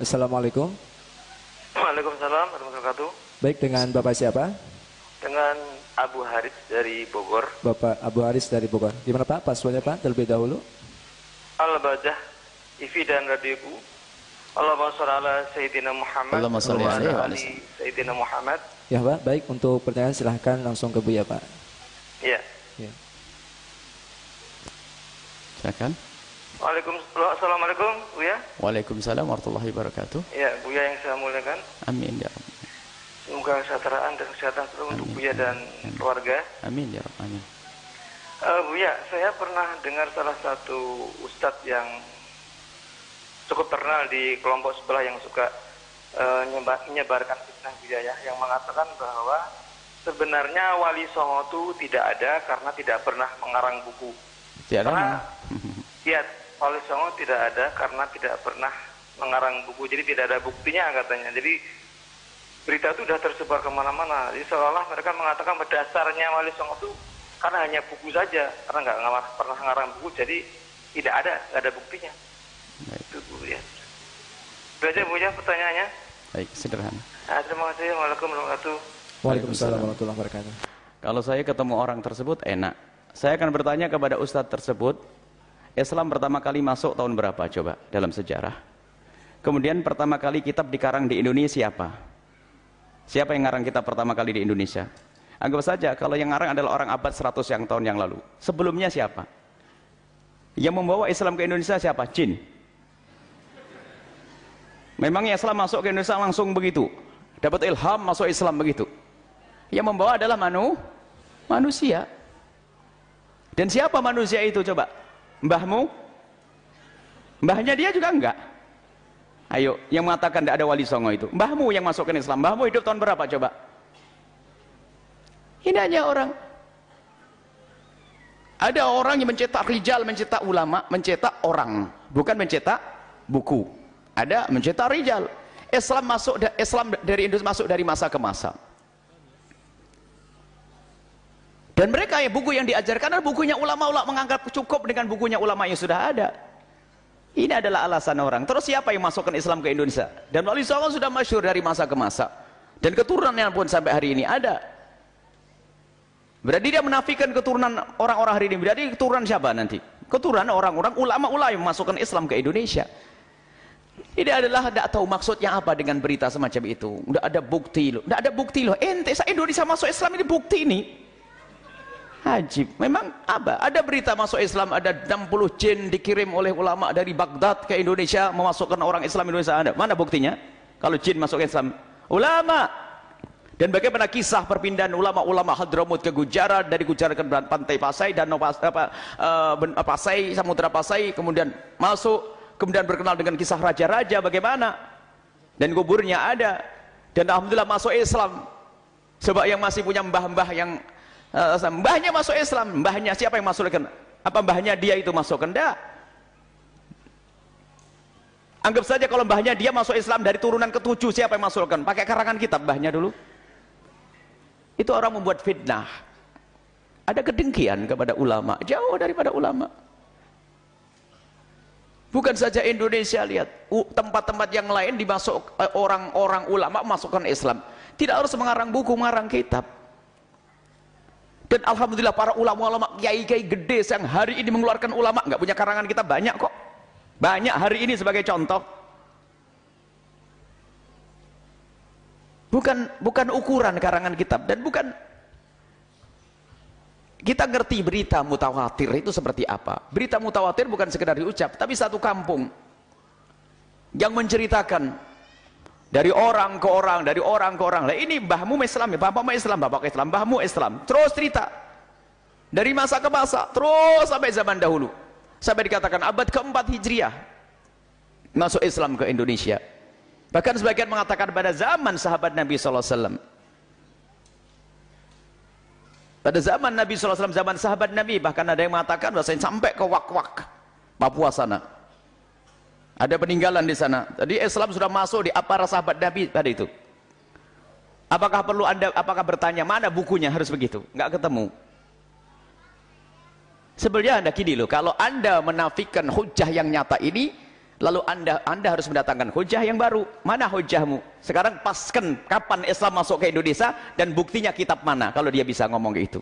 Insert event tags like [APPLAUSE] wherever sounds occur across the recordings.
Assalamualaikum. Waalaikumsalam warahmatullahi wabarakatuh. Baik dengan Bapak siapa? Dengan Abu Haris dari Bogor. Bapak Abu Haris dari Bogor. Gimana Pak? Passwordnya Pak terlebih dahulu. Al-Bajah, Ivi dan Radioku. Allahumma sholli ala Sayyidina Muhammad. Allahumma sholli wa ala alaihi wa ali Sayyidina Muhammad. Ya Pak, baik untuk pertanyaan silahkan langsung ke Buya Pak. Ya. Ya. Silakan. Waalaikumsalam. Assalamualaikum, Buya. Waalaikumsalam warahmatullahi wabarakatuh. Ya, Buya yang saya muliakan. Amin ya Rabb. Semoga kesejahteraan dan kesehatan selalu untuk Buya dan keluarga. Amin ya Rabb. Amin. Eh, Buya, saya pernah dengar salah satu ustadz yang cukup terkenal di kelompok sebelah yang suka nyeba- menyebarkan fitnah Buya ya, yang mengatakan bahwa sebenarnya Wali Songo itu tidak ada karena tidak pernah mengarang buku. Tidak ada Karena [LAUGHS] mana? ya Wali Songo tidak ada karena tidak pernah mengarang buku, jadi tidak ada buktinya katanya. Jadi berita itu sudah tersebar ke mana-mana. Jadi seolah mereka mengatakan berdasarnya Wali Songo itu karena hanya buku saja, karena nggak nggak pernah ngarang buku, jadi tidak ada, nggak ada buktinya. Baik. Itu bu ya. Itu aja bu ya pertanyaannya. Baik, sederhana. Nah, terima kasih. Waalaikumsalam warahmatullahi wabarakatuh. Waalaikumsalam warahmatullahi wabarakatuh. Kalau saya ketemu orang tersebut enak. Saya akan bertanya kepada ustadz tersebut, Islam pertama kali masuk tahun berapa coba dalam sejarah? Kemudian pertama kali kitab dikarang di Indonesia siapa? Siapa yang ngarang kitab pertama kali di Indonesia? Anggap saja kalau yang ngarang adalah orang abad 100 yang tahun yang lalu. Sebelumnya siapa? Yang membawa Islam ke Indonesia siapa? Jin. Memangnya Islam masuk ke Indonesia langsung begitu? Dapat ilham masuk Islam begitu? Yang membawa adalah manu, manusia. Dan siapa manusia itu coba? Mbahmu? Mbahnya dia juga enggak. Ayo, yang mengatakan tidak ada wali songo itu. Mbahmu yang masukkan Islam. Mbahmu hidup tahun berapa coba? Ini hanya orang. Ada orang yang mencetak rijal, mencetak ulama, mencetak orang. Bukan mencetak buku. Ada mencetak rijal. Islam masuk Islam dari Indonesia masuk dari masa ke masa. Dan mereka ya buku yang diajarkan adalah bukunya ulama-ulama menganggap cukup dengan bukunya ulama yang sudah ada. Ini adalah alasan orang. Terus siapa yang masukkan Islam ke Indonesia? Dan Wali Songo sudah masyur dari masa ke masa. Dan keturunannya pun sampai hari ini ada. Berarti dia menafikan keturunan orang-orang hari ini. Berarti keturunan siapa nanti? Keturunan orang-orang ulama-ulama yang masukkan Islam ke Indonesia. Ini adalah tidak tahu maksudnya apa dengan berita semacam itu. Tidak ada bukti loh. Tidak ada bukti loh. Ente Indonesia masuk Islam ini bukti ini. Hajib. Memang apa? Ada berita masuk Islam, ada 60 jin dikirim oleh ulama dari Baghdad ke Indonesia memasukkan orang Islam Indonesia ada. Mana buktinya? Kalau jin masuk Islam. Ulama. Dan bagaimana kisah perpindahan ulama-ulama Hadramut ke Gujarat, dari Gujarat ke pantai Pasai dan apa, uh, Pasai, Samudra Pasai, kemudian masuk, kemudian berkenal dengan kisah raja-raja bagaimana. Dan kuburnya ada. Dan Alhamdulillah masuk Islam. Sebab yang masih punya mbah-mbah yang mbahnya masuk Islam, mbahnya siapa yang masukkan? Apa mbahnya dia itu masukkan? Tidak. Anggap saja kalau mbahnya dia masuk Islam dari turunan ketujuh, siapa yang masukkan? Pakai karangan kitab mbahnya dulu. Itu orang membuat fitnah. Ada kedengkian kepada ulama, jauh daripada ulama. Bukan saja Indonesia lihat, tempat-tempat yang lain dimasuk orang-orang ulama masukkan Islam. Tidak harus mengarang buku, mengarang kitab. Dan alhamdulillah para ulama-ulama kiai-kiai gede yang hari ini mengeluarkan ulama nggak punya karangan kita banyak kok. Banyak hari ini sebagai contoh. Bukan bukan ukuran karangan kitab dan bukan kita ngerti berita mutawatir itu seperti apa. Berita mutawatir bukan sekedar diucap, tapi satu kampung yang menceritakan dari orang ke orang, dari orang ke orang. Lah ini mbahmu Islam ya, bapakmu Islam, bapak Islam, mbahmu Islam. Terus cerita. Dari masa ke masa, terus sampai zaman dahulu. Sampai dikatakan abad keempat Hijriah masuk Islam ke Indonesia. Bahkan sebagian mengatakan pada zaman sahabat Nabi sallallahu alaihi wasallam. Pada zaman Nabi sallallahu alaihi wasallam, zaman sahabat Nabi, bahkan ada yang mengatakan bahwasanya sampai ke wak-wak Papua sana. Ada peninggalan di sana. Jadi Islam sudah masuk di para sahabat Nabi tadi itu. Apakah perlu anda, apakah bertanya mana bukunya harus begitu? Enggak ketemu. Sebenarnya anda kini loh, kalau anda menafikan hujah yang nyata ini, Lalu anda anda harus mendatangkan hujah yang baru. Mana hujahmu? Sekarang paskan kapan Islam masuk ke Indonesia dan buktinya kitab mana kalau dia bisa ngomong itu.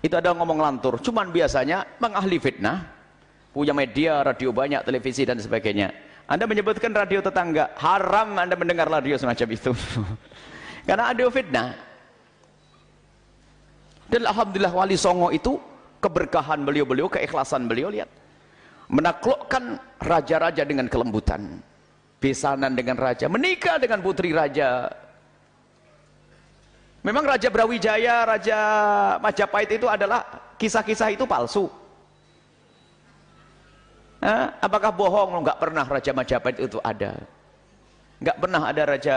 Itu ada ngomong lantur. Cuman biasanya mengahli fitnah, punya media, radio banyak, televisi dan sebagainya. Anda menyebutkan radio tetangga, haram Anda mendengar radio semacam itu. [LAUGHS] Karena ada fitnah. Dan Alhamdulillah Wali Songo itu keberkahan beliau-beliau, keikhlasan beliau, lihat menaklukkan raja-raja dengan kelembutan besanan dengan raja menikah dengan putri raja memang Raja Brawijaya Raja Majapahit itu adalah kisah-kisah itu palsu Apakah bohong? Nggak pernah Raja Majapahit itu ada. Nggak pernah ada Raja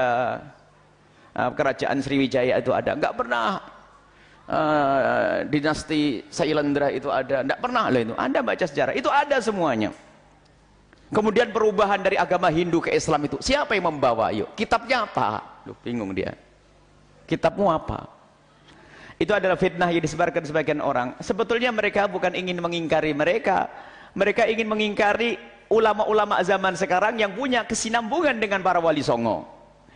uh, Kerajaan Sriwijaya itu ada. Nggak pernah uh, dinasti Sailendra itu ada. Tidak pernah lah itu. Anda baca sejarah itu ada semuanya. Kemudian perubahan dari agama Hindu ke Islam itu siapa yang membawa? Yuk kitabnya apa Loh, bingung dia. Kitabmu apa? Itu adalah fitnah yang disebarkan sebagian orang. Sebetulnya mereka bukan ingin mengingkari mereka mereka ingin mengingkari ulama-ulama zaman sekarang yang punya kesinambungan dengan para wali songo.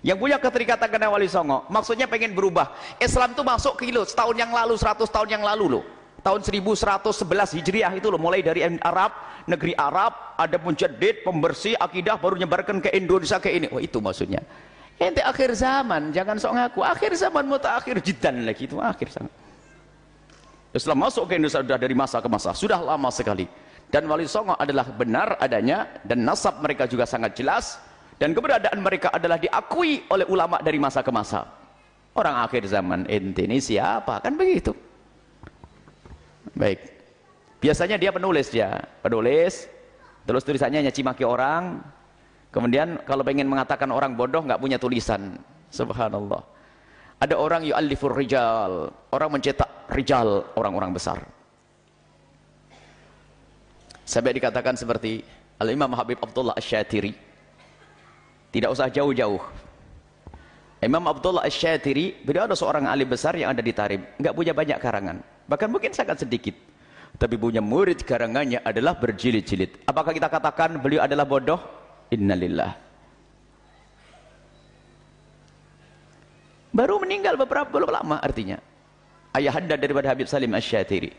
Yang punya keterikatan dengan Wali Songo. Maksudnya pengen berubah. Islam itu masuk ke lo setahun yang lalu 100 tahun yang lalu loh. Tahun 1111 Hijriah itu loh mulai dari Arab negeri Arab ada penjadid pembersih akidah baru nyebarkan ke Indonesia ke ini. Oh itu maksudnya. Ente akhir zaman jangan sok ngaku. Akhir zaman akhir jidan lagi itu akhir zaman. Islam masuk ke Indonesia sudah dari masa ke masa. Sudah lama sekali dan Wali Songo adalah benar adanya dan nasab mereka juga sangat jelas dan keberadaan mereka adalah diakui oleh ulama dari masa ke masa. Orang akhir zaman ente ini siapa? Kan begitu. Baik. Biasanya dia penulis ya penulis terus tulisannya nyaci maki orang. Kemudian kalau pengen mengatakan orang bodoh nggak punya tulisan. Subhanallah. Ada orang yu'allifur rijal orang mencetak rijal orang-orang besar sampai dikatakan seperti Al-Imam Habib Abdullah Asyatiri tidak usah jauh-jauh. Imam Abdullah Asy-Syatiri, beliau ada seorang alim besar yang ada di Tarim, enggak punya banyak karangan, bahkan mungkin sangat sedikit. Tapi punya murid karangannya adalah berjilid-jilid. Apakah kita katakan beliau adalah bodoh? Innalillah. Baru meninggal beberapa belum lama artinya. Ayahanda daripada Habib Salim Asy-Syatiri.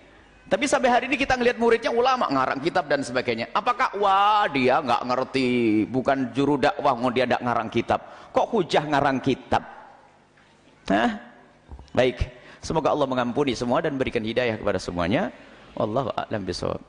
Tapi sampai hari ini kita ngelihat muridnya ulama ngarang kitab dan sebagainya. Apakah wah dia nggak ngerti, bukan juru dakwah, mau dia ngarang kitab. Kok hujah ngarang kitab? Hah? Baik. Semoga Allah mengampuni semua dan berikan hidayah kepada semuanya. Wallahu a'lam bishawab.